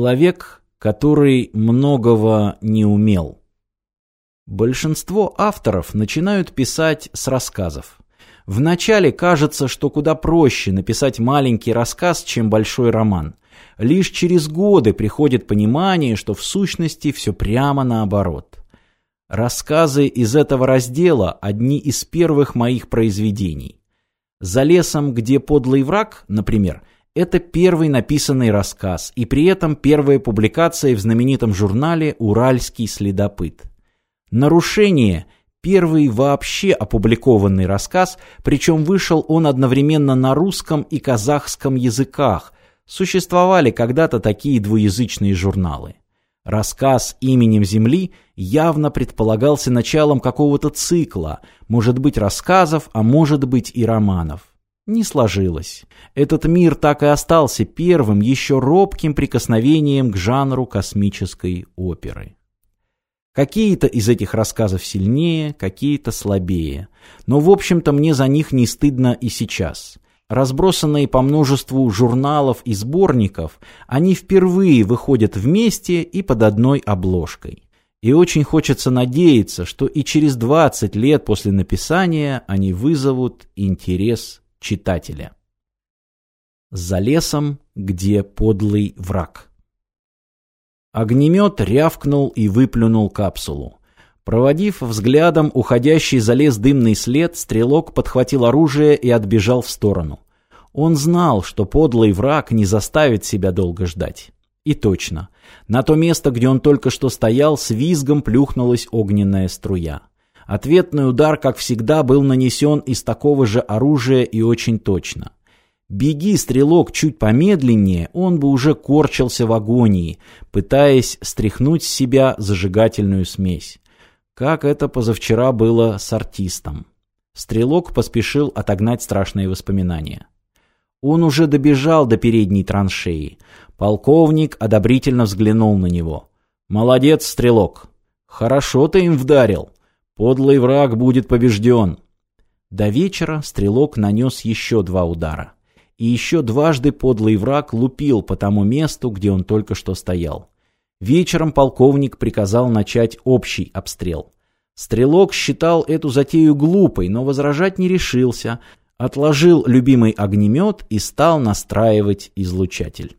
Человек, который многого не умел. Большинство авторов начинают писать с рассказов. Вначале кажется, что куда проще написать маленький рассказ, чем большой роман. Лишь через годы приходит понимание, что в сущности все прямо наоборот. Рассказы из этого раздела – одни из первых моих произведений. «За лесом, где подлый враг», например, это первый написанный рассказ и при этом первая публикация в знаменитом журнале «Уральский следопыт». «Нарушение» – первый вообще опубликованный рассказ, причем вышел он одновременно на русском и казахском языках. Существовали когда-то такие двуязычные журналы. Рассказ именем Земли явно предполагался началом какого-то цикла, может быть рассказов, а может быть и романов. Не сложилось. Этот мир так и остался первым, еще робким прикосновением к жанру космической оперы. Какие-то из этих рассказов сильнее, какие-то слабее. Но, в общем-то, мне за них не стыдно и сейчас – разбросанные по множеству журналов и сборников, они впервые выходят вместе и под одной обложкой. И очень хочется надеяться, что и через 20 лет после написания они вызовут интерес читателя. За лесом, где подлый враг. Огнемет рявкнул и выплюнул капсулу. Проводив взглядом уходящий за лес дымный след, стрелок подхватил оружие и отбежал в сторону. Он знал, что подлый враг не заставит себя долго ждать. И точно. На то место, где он только что стоял, с визгом плюхнулась огненная струя. Ответный удар, как всегда, был нанесен из такого же оружия и очень точно. Беги, стрелок, чуть помедленнее, он бы уже корчился в агонии, пытаясь стряхнуть с себя зажигательную смесь как это позавчера было с артистом. Стрелок поспешил отогнать страшные воспоминания. Он уже добежал до передней траншеи. Полковник одобрительно взглянул на него. «Молодец, стрелок! Хорошо ты им вдарил! Подлый враг будет побежден!» До вечера стрелок нанес еще два удара. И еще дважды подлый враг лупил по тому месту, где он только что стоял. Вечером полковник приказал начать общий обстрел. Стрелок считал эту затею глупой, но возражать не решился, отложил любимый огнемет и стал настраивать излучатель.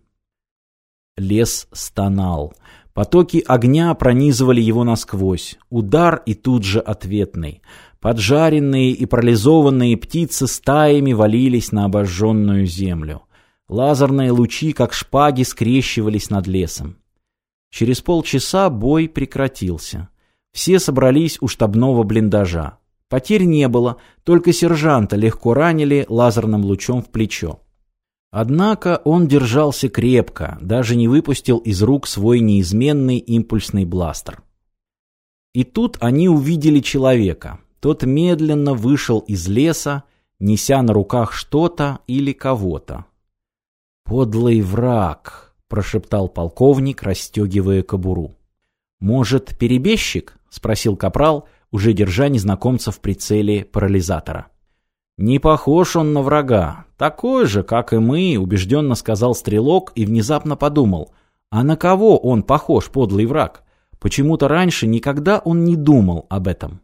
Лес стонал. Потоки огня пронизывали его насквозь. Удар и тут же ответный. Поджаренные и парализованные птицы стаями валились на обожженную землю. Лазерные лучи, как шпаги, скрещивались над лесом. Через полчаса бой прекратился. Все собрались у штабного блиндажа. Потерь не было, только сержанта легко ранили лазерным лучом в плечо. Однако он держался крепко, даже не выпустил из рук свой неизменный импульсный бластер. И тут они увидели человека. Тот медленно вышел из леса, неся на руках что-то или кого-то. «Подлый враг!» прошептал полковник, расстегивая кобуру. «Может, перебежчик?» — спросил капрал, уже держа незнакомца в прицеле парализатора. «Не похож он на врага. Такой же, как и мы», — убежденно сказал стрелок и внезапно подумал. «А на кого он похож, подлый враг? Почему-то раньше никогда он не думал об этом».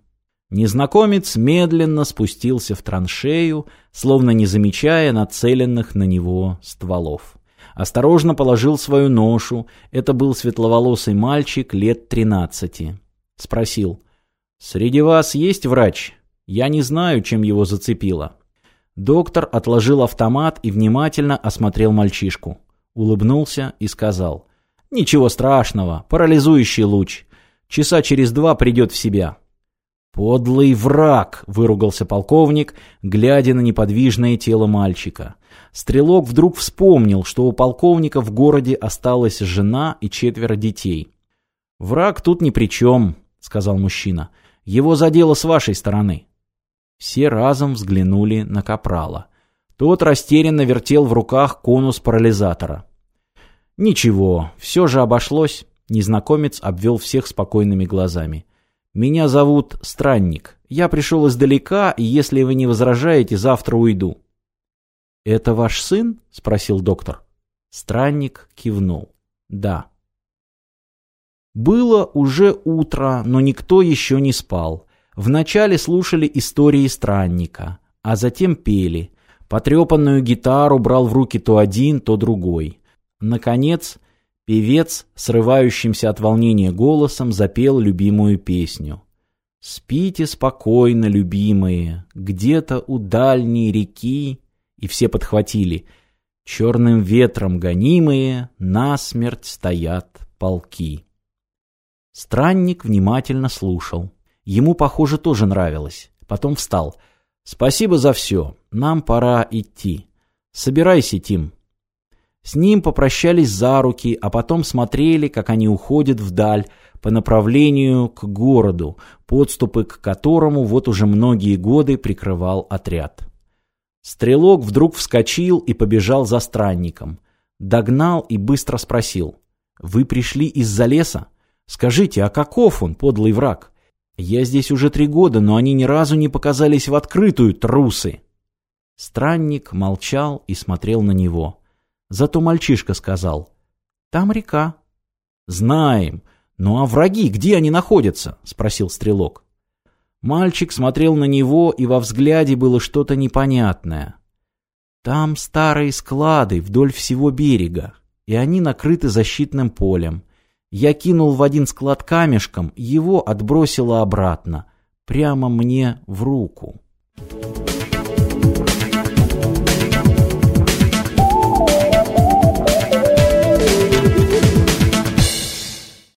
Незнакомец медленно спустился в траншею, словно не замечая нацеленных на него стволов осторожно положил свою ношу. Это был светловолосый мальчик лет тринадцати. Спросил. «Среди вас есть врач? Я не знаю, чем его зацепило». Доктор отложил автомат и внимательно осмотрел мальчишку. Улыбнулся и сказал. «Ничего страшного, парализующий луч. Часа через два придет в себя». «Подлый враг!» — выругался полковник, глядя на неподвижное тело мальчика. Стрелок вдруг вспомнил, что у полковника в городе осталась жена и четверо детей. «Враг тут ни при чем», — сказал мужчина. «Его задело с вашей стороны». Все разом взглянули на Капрала. Тот растерянно вертел в руках конус парализатора. «Ничего, все же обошлось», — незнакомец обвел всех спокойными глазами. «Меня зовут Странник. Я пришел издалека, и если вы не возражаете, завтра уйду». «Это ваш сын?» — спросил доктор. Странник кивнул. Да. Было уже утро, но никто еще не спал. Вначале слушали истории странника, а затем пели. Потрепанную гитару брал в руки то один, то другой. Наконец, певец, срывающимся от волнения голосом, запел любимую песню. «Спите спокойно, любимые, где-то у дальней реки...» И все подхватили. «Черным ветром гонимые, насмерть стоят полки». Странник внимательно слушал. Ему, похоже, тоже нравилось. Потом встал. «Спасибо за все. Нам пора идти. Собирайся, Тим». С ним попрощались за руки, а потом смотрели, как они уходят вдаль, по направлению к городу, подступы к которому вот уже многие годы прикрывал отряд. Стрелок вдруг вскочил и побежал за странником. Догнал и быстро спросил. «Вы пришли из-за леса?» Скажите, а каков он, подлый враг? Я здесь уже три года, но они ни разу не показались в открытую, трусы. Странник молчал и смотрел на него. Зато мальчишка сказал, «Там река». «Знаем. Ну а враги, где они находятся?» — спросил стрелок. Мальчик смотрел на него, и во взгляде было что-то непонятное. «Там старые склады вдоль всего берега, и они накрыты защитным полем. Я кинул в один склад камешком, его отбросило обратно, прямо мне в руку.